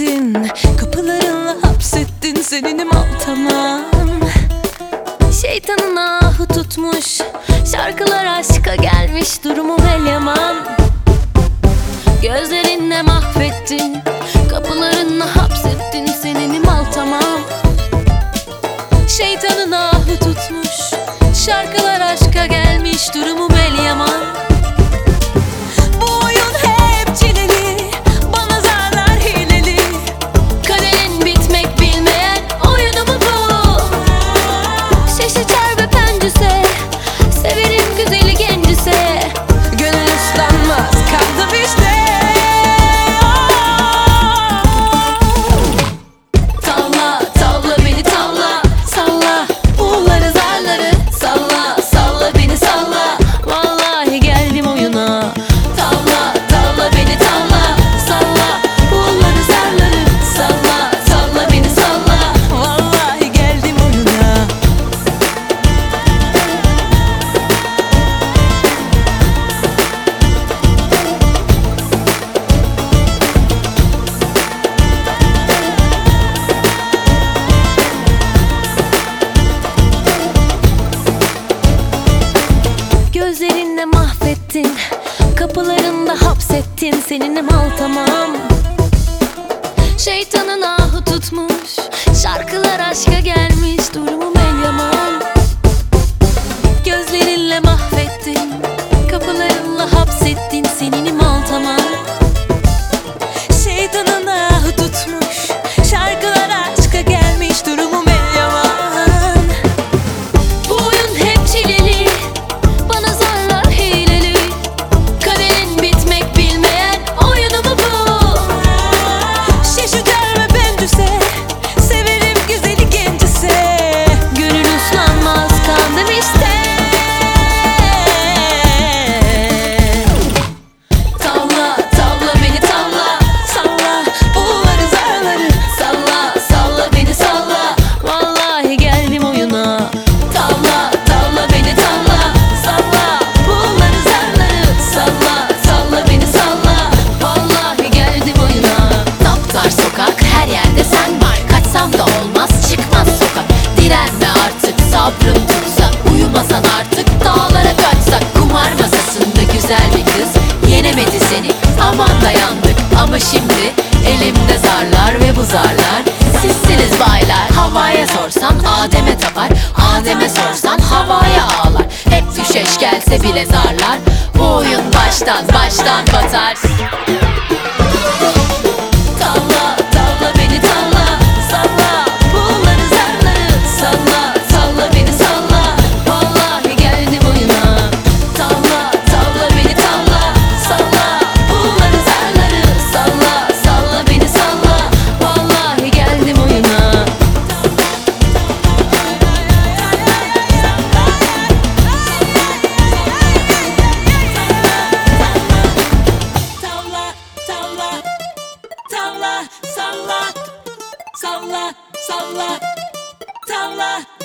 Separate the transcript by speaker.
Speaker 1: ettin. Kapılarınla hapsettin seninim altamam Şeytanın ahı tutmuş. Şarkılar aşka gelmiş durumu eleman Gözlerinle mahvettin. Kapılarınla hapsettin seninim altamam Şeytanın ahı tutmuş. Şarkılar aşka gelmiş durumu Kapılarında hapsettin seninle mal tamam. Şeytanın ahı tutmuş Şarkılar aşka gelmiş durumum el yaman. Gözlerinle mahvettin
Speaker 2: kapılarımı havaya sorsan Adem'e tapar Adem'e sorsan havaya ağlar. Hep düşeş gelse bile zarlar Bu oyun baştan baştan batar. salla, tavla.